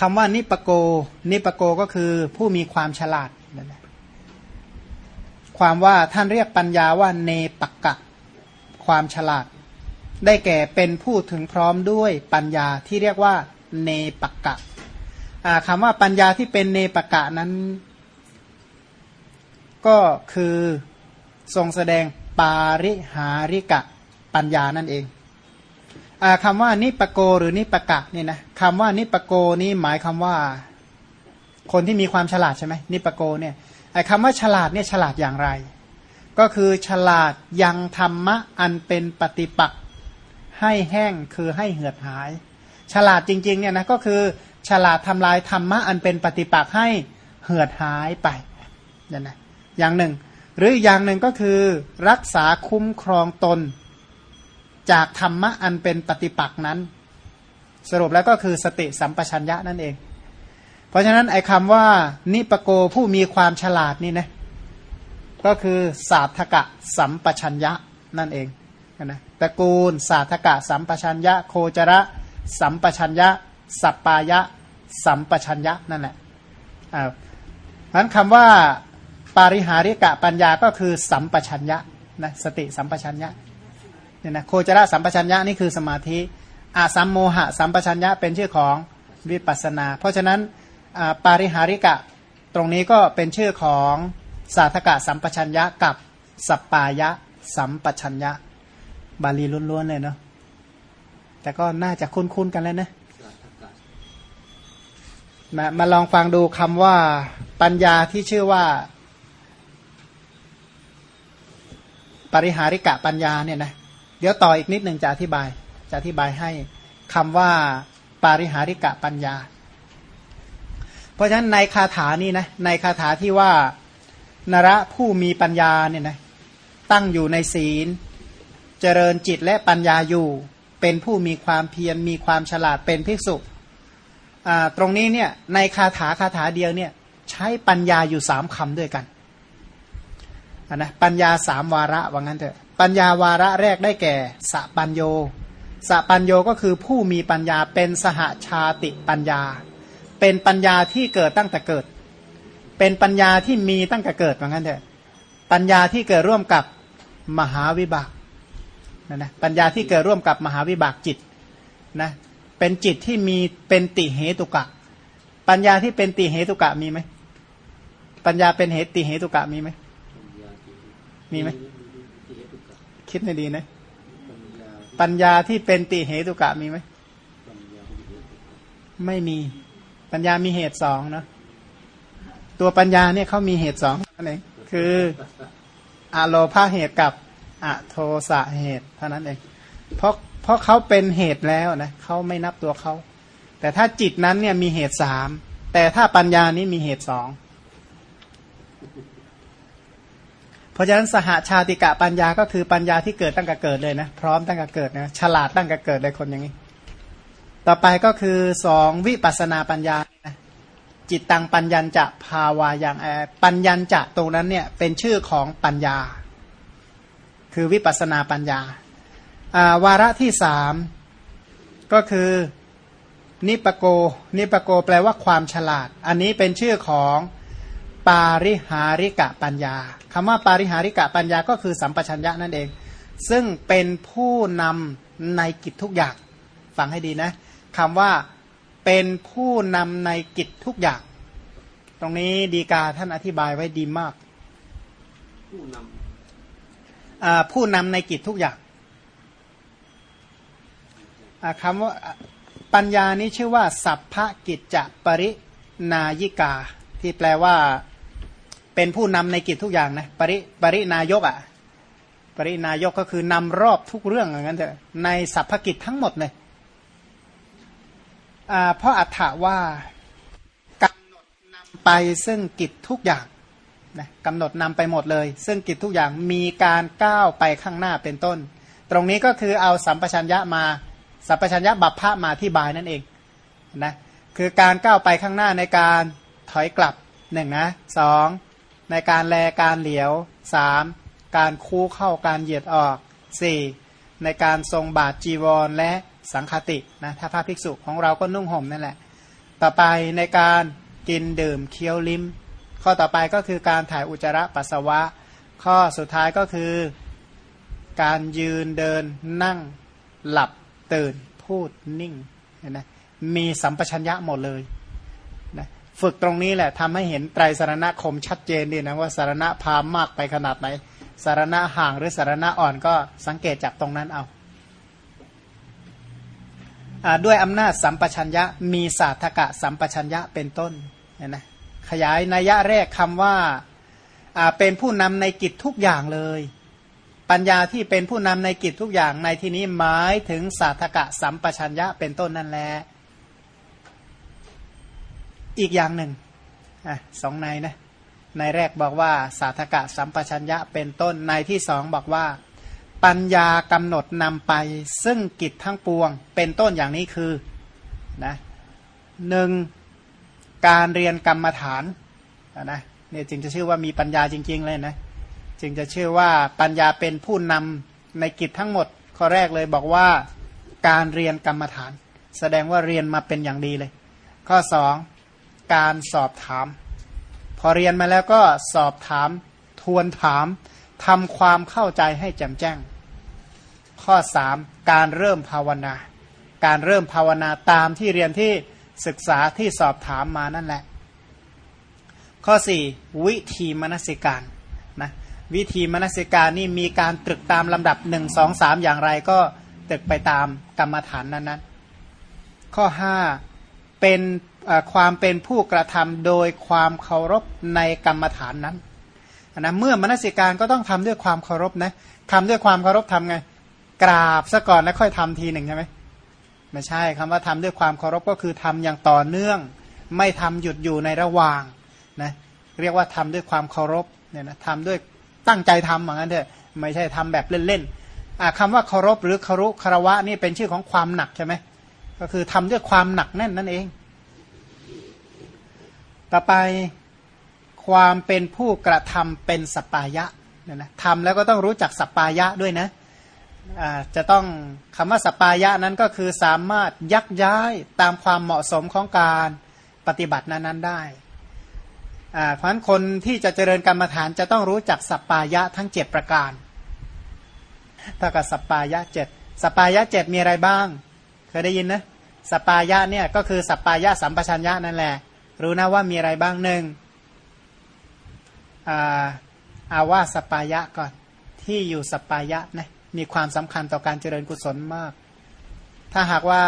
คำว่านิปโก นิปโกก็คือผู้มีความฉลาดนั่นแหละความว่าท่านเรียกปัญญาว่าเนปกะ ความฉลาด ได้แก่เป็นผู้ถึงพร้อมด้วยปัญญาที่เรียกว่า เนปกะคำว่าปัญญาที่เป็นเนปกะนั้น ก็คือทรงแสดงปาริหาริกะปัญญานั่นเอง คำว่านิปโกหรือนิปกะเนี่ยนะคำว่านิปโกนี้หมายคำว่า คนที่มีความฉลาดใช่ไหมนิปโกเนี่ยไอ้คำว่าฉลาดเนี่ยฉลาดอย่างไร ก็คือฉลาดยังธรรมะอันเป็นปฏิปักษ์ให้แห้งคือให้เหือดหาย ฉลาดจริงๆเนี่ยนะก็คือฉลาดทำลายธรรมะอันเป็นปฏิปักษ์ให้เหือดหายไปนั่นนะอย่างหนึ่ง หรืออย่างหนึ่งก็คือรักษาคุ้มครองตน จากธรรมะอันเป็นปฏิปักษ์นั้น สรุปแล้วก็คือสติสัมปชัญญะนั่นเอง เพราะฉะนั้นไอ้คำว่า นิปโกผู้มีความฉลาดนี่นะก็คือศาสตกะสัมปชัญญะนั่นเองนะตระกูลศาสตกะสัมปชัญญะ โคจระ สัมปชัญญะ สัปปายะ สัมปชัญญะนั่นแหละอ่าเพราะนั้นคำว่า ปาริหาริกะปัญญาก็คือสัมปชัญญะนะสติสัมปชัญญะ เนี่ยนะโคจรสัมปชัญญะนี่คือสมาธิอาสัมโมหะสัมปชัญญะเป็นชื่อของวิปัสนา เพราะฉะนั้นปาริหาริกะตรงนี้ก็เป็นชื่อของสาธกะสัมปชัญญะกับสัปปายะสัมปชัญญะ บาลีล้วนๆเลยเนาะแต่ก็น่าจะคุ้นๆกันแล้วนะมามาลองฟังดูคำว่าปัญญาที่ชื่อว่า ปริหาริกะปัญญาเนี่ยนะ เดี๋ยวต่ออีกนิดหนึ่งจะอธิบาย จะอธิบายให้คำว่าปาริหาริกะปัญญา เพราะฉะนั้นในคาถานี้นะในคาถาที่ว่านระผู้มีปัญญาเนี่ยนะตั้งอยู่ในศีล เจริญจิตและปัญญาอยู่ เป็นผู้มีความเพียรมีความฉลาดเป็นภิกษุตรงนี้เนี่ยในคาถาคาถาเดียวเนี่ยใช้ปัญญาอยู่สามคำด้วยกันนะปัญญาสามวาระว่างั้นเถอะ ปัญญาวาระแรกได้แก่สปัญโยสปัญโยก็คือผู้มีปัญญาเป็นสหชาติปัญญา เป็นปัญญาที่เกิดตั้งแต่เกิด เป็นปัญญาที่มีตั้งแต่เกิดเหมือนกันเถอะปัญญาที่เกิดร่วมกับมหาวิบากนะนะปัญญาที่เกิดร่วมกับมหาวิบากจิตนะเป็นจิตที่มีเป็นติเหตุกะ ปัญญาที่เป็นติเหตุกะมีไหมปัญญาเป็นเหตุติเหตุกะมีไหมมีไหม คิดให้ดีนะ ปัญญาที่เป็นติเหตุกะมีไหมไม่มีปัญญามีเหตุสองนะตัวปัญญาเนี่ยเขามีเหตุสองนั่นเองคืออะโลภาเหตุกับอะโทสะเหตุเท่านั้นเองเพราะเพราะเขาเป็นเหตุแล้วนะเขาไม่นับตัวเขาแต่ถ้าจิตนั้นเนี่ยมีเหตุสามแต่ถ้าปัญญานี้มีเหตุสอง ราะฉะนั้นสหาชาติกะปัญญาก็คือปัญญาที่เกิดตั้งแต่เกิดเลยนะ พร้อมตั้งแต่เกิดนะฉลาดตั้งแต่เกิดเลยคนอย่างนี้ ต่อไปก็คือสองวิปัสนาปัญญาจิตตังปัญญัญจะภาวาอย่างแอปัญญัญจะตรงนั้นเนี่ยเป็นชื่อของปัญญา คือวิปัสนาปัญญาวาระที่สามก็คือนิปโกนิปโกแปลว่าความฉลาด อันนี้เป็นชื่อของ ปาริหาริกะปัญญาคำว่าปาริหาริกะปัญญาก็คือสัมปชัญญะนั่นเอง ซึ่งเป็นผู้นำในกิจทุกอย่างฟังให้ดีนะคำว่าเป็นผู้นำในกิจทุกอย่าง ตรงนี้ดีกาท่านอธิบายไว้ดีมาก ผู้นำผู้นำในกิจทุกอย่างคำว่าปัญญานี้ชื่อว่า สัพพกิจจะปรินายิกา ที่แปลว่า เป็นผู้นำในกิจทุกอย่างนะปริปรินายกอะ่ะปรินายกก็คือนำรอบทุกเรื่องอย่างนั้นเถอะในสัพพกิจทั้งหมดเลยเพราะอัฏฐว่ากำหนดนำไปซึ่งกิจทุกอย่างนะกำหนดนำไปหมดเลย ซึ่งกิจทุกอย่างมีการก้าวไปข้างหน้าเป็นต้น ตรงนี้ก็คือเอาสัมปชัญญะมาสัมปชัญญะบัพพะมาที่บายนั่นเองนะคือการก้าวไปข้างหน้าในการถอยกลับหนึ่งนะสอง ในการแลการเหลียวสามการคู่เข้าการเหยียดออกสี่ในการทรงบาทจีวรและสังคตินะถ้าพระภิกษุของเราก็นุ่งห่มนั่นแหละ ต่อไปในการกินดื่มเคี้ยวลิ้ม ข้อต่อไปก็คือการถ่ายอุจจาระปัสสาวะ ข้อสุดท้ายก็คือ การยืนเดินนั่งหลับตื่นพูดนิ่งนะมีสัมปชัญญะหมดเลย ฝึกตรงนี้แหละทำให้เห็นไตรสารณคมชัดเจนดีนะว่าสารณะพามมากไปขนาดไหน สารณะห่างหรือสารณะอ่อนก็สังเกตจากตรงนั้นเอาด้วยอำนาจสัมปชัญญะมีศาสตกะสัมปชัญญะเป็นต้นเนี่ยนะขยายนัยยะแรกคำว่าเป็นผู้นำในกิจทุกอย่างเลย ปัญญาที่เป็นผู้นำในกิจทุกอย่างในที่นี้หมายถึงศาสตกะสัมปชัญญะเป็นต้นนั่นแหละ อีกอย่างหนึ่งอะสองในนะในแรกบอกว่าสาธกะสัมปชัญญะเป็นต้นในที่สองบอกว่า ปัญญากำหนดนำไป ซึ่งกิจทั้งปวง เป็นต้นอย่างนี้คือนะหนึ่งการเรียนกรรมฐานนะเนี่ยจึงจะชื่อว่ามีปัญญาจริง ๆ เลยนะจึงจะชื่อว่าปัญญาเป็นผู้นำในกิจทั้งหมด ข้อแรกเลยบอกว่าการเรียนกรรมฐาน แสดงว่าเรียนมาเป็นอย่างดีเลย ข้อสอง การสอบถาม พอเรียนมาแล้วก็สอบถาม ทวนถามทำความเข้าใจให้แจ่มแจ้ง ข้อสามการเริ่มภาวนา การเริ่มภาวนาตามที่เรียนที่ศึกษาที่สอบถามมานั่นแหละ ข้อสี่วิธีมนสิการนะวิธีมนสิการนี่มีการตรึกตามลำดับหนึ่งสองสามอย่างไรก็ตรึกไปตามกรรมฐานนั้นนั้นข้อห้า เป็นความเป็นผู้กระทำโดยความเคารพในกรรมฐานนั้นนะเมื่อมนสิการก็ต้องทำด้วยความเคารพนะทำด้วยความเคารพทำไง กราบซะก่อนแล้วค่อยทำทีหนึ่งใช่ไหมไม่ใช่คำว่าทำด้วยความเคารพก็คือทำอย่างต่อเนื่อง ไม่ทำหยุดอยู่ในระหว่างนะเรียกว่าทำด้วยความเคารพเนี่ยนะทำด้วยตั้งใจทำเหมือนกันเถอะไม่ใช่ทำแบบเล่นๆคำว่าเคารพหรือคารุคารวะนี่เป็นชื่อของความหนักใช่ไหม ก็คือทำด้วยความหนักแน่นนั่นเอง ต่อไปความเป็นผู้กระทำเป็นสัปปายะเนี่ยนะทำแล้วก็ต้องรู้จักสัปปายะด้วยนะจะต้องคำว่าสัปปายะนั้นก็คือสามารถยักย้ายตามความเหมาะสมของการปฏิบัตินั้นๆได้เพราะฉะนั้นคนที่จะเจริญกรรมฐานจะต้องรู้จักสัปปายะทั้งเจ็ดประการถ้ากับสัปปายะเจ็ดสัปปายะเจ็ดมีอะไรบ้าง เคยได้ยินนะสัปปายะเนี่ยก็คือสัปปายสัมปชัญญะนั่นแหละ รู้นะว่ามีอะไรบ้างหนึ่งอาว่าสปายะก่อนที่อยู่สปายะนะมีความสำคัญต่อการเจริญกุศลมาก ถ้าหากว่า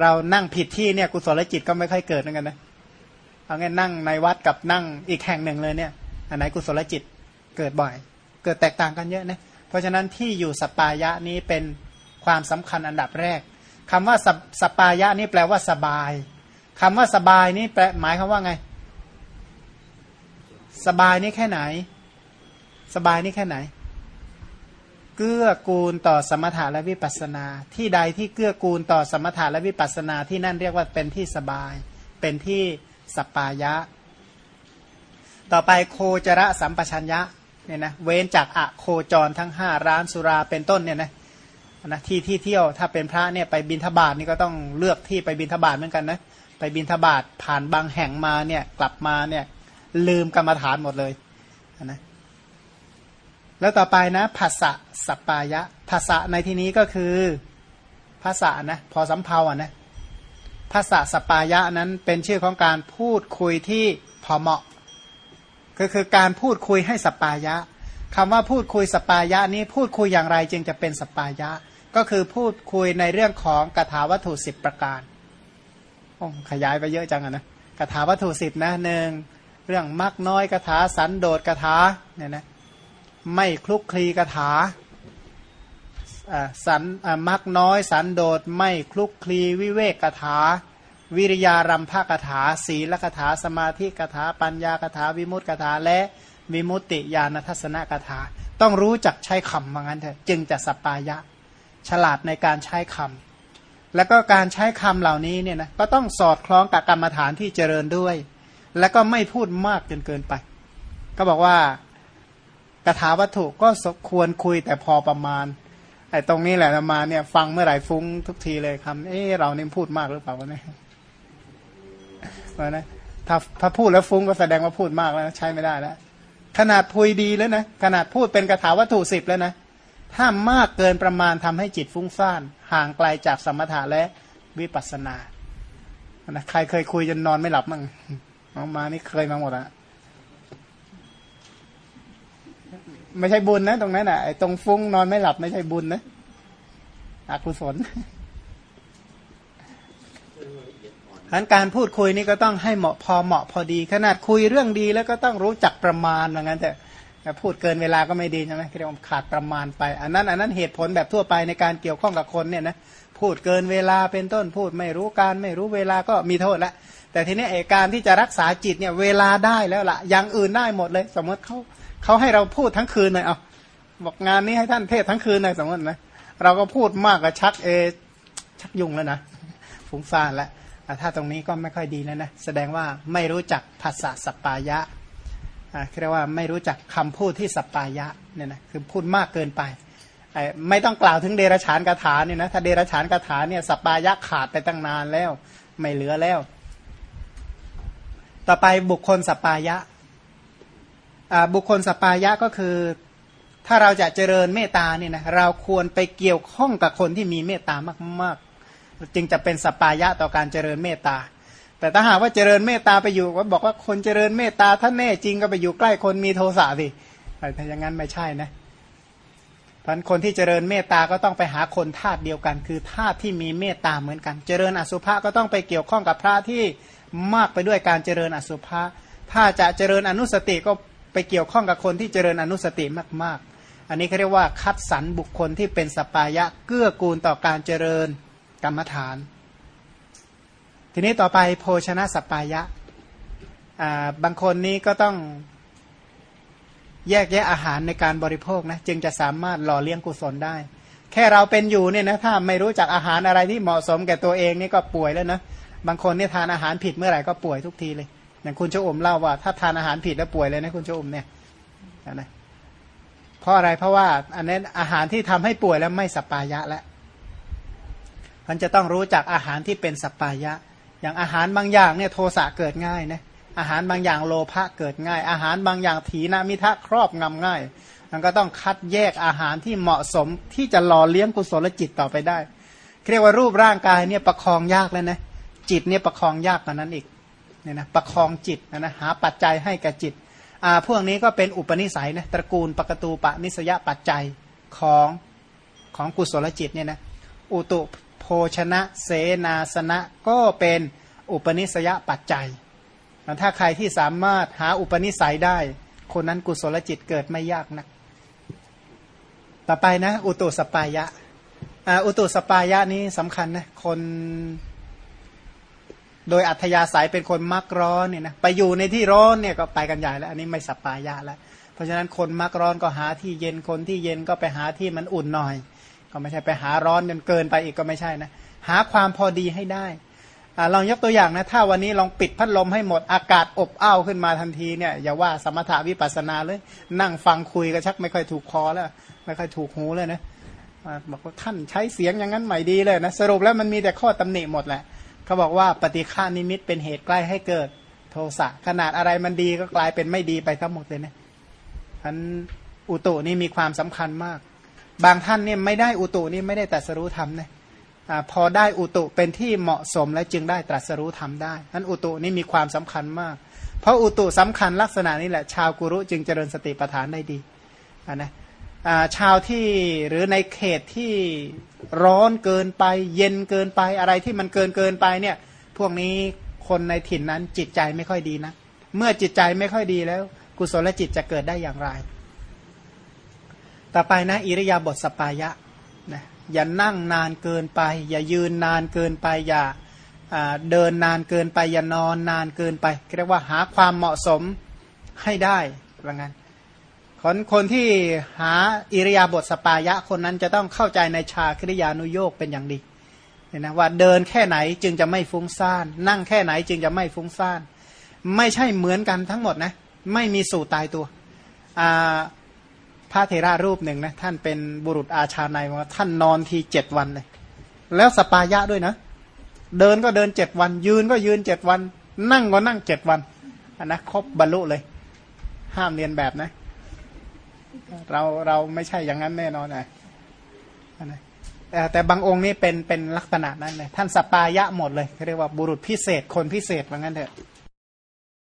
เรานั่งผิดที่เนี่ยกุศลจิตก็ไม่ค่อยเกิดเหมือนกันนะเอางี้นั่งในวัดกับนั่งอีกแห่งหนึ่งเลยเนี่ยอันไหนกุศลจิตเกิดบ่อย เกิดแตกต่างกันเยอะนะเพราะฉะนั้นที่อยู่สปายะนี้เป็นความสำคัญอันดับแรก คำว่าสสปายะนี่แปลว่าสบายคำว่าสบายนี่แปลหมายคำว่าไง สบายนี่แค่ไหน สบายนี่แค่ไหน เกื้อกูลต่อสมถะและวิปัสนา ที่ใดที่เกื้อกูลต่อสมถะและวิปัสนาที่นั่นเรียกว่าเป็นที่สบาย เป็นที่สปายะ ต่อไปโคจระสัมปชัญญะเนี่ยนะเว้นจากอะโคจรทั้งห้าร้านสุราเป็นต้นเนี่ยนะ นะที่ที่เที่ยวถ้าเป็นพระเนี่ยไปบินทบาทนี่ก็ต้องเลือกที่ไปบินทบาทเหมือนกันนะไปบินทบาทผ่านบางแห่งมาเนี่ยกลับมาเนี่ยลืมกรรมฐานหมดเลยนะแล้วต่อไปนะภาษะสัปปายะภาษะในที่นี้ก็คือภาษานะพอสำเพาอะนะภาษาสปายะนั้นเป็นชื่อของการพูดคุยที่พอเหมาะ ก็คือการพูดคุยให้สปายะคำว่าพูดคุยสปายะนี้พูดคุยอย่างไรจึงจะเป็นสปายะ ก็คือพูดคุยในเรื่องของกถาวัตถุสิบประการโอ้ขยายไปเยอะจังนะกถาวัตถุสิบนะหนึ่งเรื่องมักน้อยกถาสันโดษกถาเนี่ยนะไม่คลุกคลีกถาสันมักน้อยสันโดษไม่คลุกคลีวิเวกกถา วิริยารัมภกถา ศีลกถาสมาธิกถา ปัญญากถา วิมุตติกถา และวิมุตติญาณทัศนกถา ต้องรู้จักใช้คำว่างั้นเถอะจึงจะสัปปายะ ฉลาดในการใช้คำแล้วก็การใช้คำเหล่านี้เนี่ยนะก็ต้องสอดคล้องกับกรรมฐานที่เจริญด้วย แล้วก็ไม่พูดมากจนเกินไป ก็บอกว่ากถาวัตถุก็ควรคุยแต่พอประมาณไอ้ตรงนี้แหละมาเนี่ยฟังเมื่อไหร่ฟุ้งทุกทีเลยคำเออเราเนี่ยพูดมากหรือเปล่าวะเนี่ยนะถ้าถ้าพูดแล้วฟุ้งก็แสดงว่าพูดมากแล้วใช้ไม่ได้แล้วขนาดพุยดีแล้วนะขนาดพูดเป็นกระถาวัตถุสิบแล้วนะ ถ้ามมากเกินประมาณทำให้จิตฟุ้งซ่าน ห่างไกลจากสมถะและวิปัสสนานะใครเคยคุยจนนอนไม่หลับมั่งน้องมานี่เคยมาหมดอะไม่ใช่บุญนะ ตรงนั้นอะไอ้ตรงฟุ้งนอนไม่หลับไม่ใช่บุญนะอกุศลฉะนั้นการพูดคุยนี่ก็ต้องให้เหมาะพอเหมาะพอดี ขนาดคุยเรื่องดีแล้วก็ต้องรู้จักประมาณเหมือนกันแต่ พูดเกินเวลาก็ไม่ดีใช่ไหมเรียกว่าขาดประมาณไป อันนั้นอันนั้นเหตุผลแบบทั่วไปในการเกี่ยวข้องกับคนเนี่ยนะพูดเกินเวลาเป็นต้นพูดไม่รู้การไม่รู้เวลาก็มีโทษละแต่ทีนี้ไอการที่จะรักษาจิตเนี่ยเวลาได้แล้วละ่ะอย่างอื่นได้หมดเลย สมมติเขาเขาให้เราพูดทั้งคืนเลยเอาบอกงานนี้ให้ท่านเทศทั้งคืนเลยสมมตินะเราก็พูดมากกับชักเอชักยุงแล้วนะฟุ้งซ่านแล้วถ้าตรงนี้ก็ไม่ค่อยดีแล้วนะแสดงว่าไม่รู้จักภาษาสปายะ เรียกว่าไม่รู้จักคำพูดที่สปายะเนี่ยนะคือพูดมากเกินไปไม่ต้องกล่าวถึงเดรฉานคาถาเนี่ยนะถ้าเดรฉานคาถาเนี่ยสปายะขาดไปตั้งนานแล้ว ไม่เหลือแล้ว ต่อไปบุคคลสปายะบุคคลสปายะก็คือ ถ้าเราจะเจริญเมตตาเนี่ยนะเราควรไปเกี่ยวข้องกับคนที่มีเมตตามาก ๆ จึงจะเป็นสปายะต่อการเจริญเมตตา แต่ถ้าหากว่าเจริญเมตตาไปอยู่ก็บอกว่าคนเจริญเมตตาถ้าแน่จริงก็ไปอยู่ใกล้คนมีโทสะสิแต่อย่างนั้นไม่ใช่นะพันคนที่เจริญเมตตาก็ต้องไปหาคนธาตุเดียวกัน คือธาตุที่มีเมตตาเหมือนกัน เจริญอสุภะก็ต้องไปเกี่ยวข้องกับพระที่มากไปด้วยการเจริญอสุภะถ้าจะเจริญอนุสติก็ไปเกี่ยวข้องกับคนที่เจริญอนุสติมาก ๆ อันนี้เขาเรียกว่าคัดสรรบุคคลที่เป็นสปายะเกื้อกูลต่อการเจริญกรรมฐาน ทีนี้ต่อไปโภชนะสปายะบางคนนี้ก็ต้องแยกแยะอาหารในการบริโภคนะจึงจะสามารถหล่อเลี้ยงกุศลได้ แค่เราเป็นอยู่เนี่ยนะถ้าไม่รู้จักอาหารอะไรที่เหมาะสมแก่ตัวเองนี่ก็ป่วยแล้วนะบางคนเนี่ยทานอาหารผิดเมื่อไหร่ก็ป่วยทุกทีเลย อย่างคุณเจ้าอมเล่าว่า ถ้าทานอาหารผิดแล้วป่วยเลยนะคุณเจ้าอมเนี่ยนะเพราะอะไรเพราะว่าอันนี้อาหารที่ทำให้ป่วยแล้วไม่สปายะแล้วมันจะต้องรู้จักอาหารที่เป็นสปายะ อย่างอาหารบางอย่างเนี่ยโทสะเกิดง่ายนะอาหารบางอย่างโลภะเกิดง่าย อาหารบางอย่างถีนมิทะครอบงำง่าย มันก็ต้องคัดแยกอาหารที่เหมาะสมที่จะหล่อเลี้ยงกุศลจิตต่อไปได้เรียกว่ารูปร่างกายเนี่ยประคองยากเลยนะจิตเนี่ยประคองยากกว่านั้นอีกเนี่ยนะประคองจิตนะนะหาปัจจัยให้กับจิตอ่าพวกนี้ก็เป็นอุปนิสัยนะตระกูลปกตูปนิสยปัจจัยของของกุศลจิตเนี่ยนะอุตุ โภชนะ เสนาสนะก็เป็นอุปนิสยปัจจัยถ้าใครที่สามารถหาอุปนิสัยได้ คนนั้นกุศลจิตเกิดไม่ยากนะต่อไปนะ อุตุสปายะอุตุสปายะนี้สำคัญนะคนโดยอัธยาศัยเป็นคนมักร้อนเนี่ยนะไปอยู่ในที่ร้อนเนี่ยก็ไปกันใหญ่แล้ว อันนี้ไม่สปายะแล้ว เพราะฉะนั้นคนมักร้อนก็หาที่เย็นคนที่เย็นก็ไปหาที่มันอุ่นหน่อย ก็ไม่ใช่ไปหาร้อนจนเกินไปอีกก็ไม่ใช่นะ หาความพอดีให้ได้อลองยกตัวอย่างนะถ้าวันนี้ลองปิดพัดลมให้หมดอากาศอบอ้าวขึ้นมาทันทีเนี่ยอย่าว่าสมถาวิปัสนาเลย นั่งฟังคุยก็ชักไม่ค่อยถูกคอแล้ว ไม่ค่อยถูกหูเลยนะบอกว่าท่านใช้เสียงอย่างนั้นใหม่ดีเลยนะ สรุปแล้วมันมีแต่ข้อตำหนิหมดแหละเขาบอกว่าปฏิฆานิมิตเป็นเหตุใกล้ให้เกิดโทสะขนาดอะไรมันดีก็กลายเป็นไม่ดีไปทั้งหมดเลยนะท่านอุตุนี่มีความสำคัญมาก บางท่านเนี่ยไม่ได้อุตุนี่ไม่ได้แต่สรู้ธรรมนะพอได้อุตุเป็นที่เหมาะสมและจึงได้ตรัสรู้ทำได้ท่านอุตุนี่มีความสำคัญมาก เพราะอุตุสำคัญลักษณะนี้แหละ ชาวกุรุจึงเจริญสติปัฏฐานได้ดีนะชาวที่หรือในเขตที่ร้อนเกินไป เย็นเกินไปอะไรที่มันเกินเกินไปเนี่ยพวกนี้คนในถิ่นนั้นจิตใจไม่ค่อยดีนะ เมื่อจิตใจไม่ค่อยดีแล้ว กุศลจิตจะเกิดได้อย่างไร ต่อไปนะ อิริยาบถสปายะนะอย่านั่งนานเกินไป อย่ายืนนานเกินไป อย่าเดินนานเกินไป อย่านอนนานเกินไปเรียกว่าหาความเหมาะสมให้ได้ว่างั้นคนคนที่หาอิริยาบถสปายะคนนั้นจะต้องเข้าใจในชาคริยานุโยกเป็นอย่างดีเห็นนะว่าเดินแค่ไหนจึงจะไม่ฟุ้งซ่าน นั่งแค่ไหนจึงจะไม่ฟุ้งซ่าน ไม่ใช่เหมือนกันทั้งหมดนะ ไม่มีสูตรตายตัวอ่า พระเทรารูปหนึ่งนะท่านเป็นบุรุษอาชาในว่าท่านนอนทีเจ็ดวันเลย แล้วสปายะด้วยนะ เดินก็เดินเจ็ดวัน ยืนก็ยืนเจ็ดวัน นั่งก็นั่งเจ็ดวันอันนะครบบรรลุเลย ห้ามเรียนแบบนะ เราเราไม่ใช่อย่างนั้นแน่นอนนะอันนะแต่บางองค์นี่เป็นเป็นลักษณะนั้นเลยท่านสปายะหมดเลยเขาเรียกว่าบุรุษพิเศษคนพิเศษว่างั้นเถอะ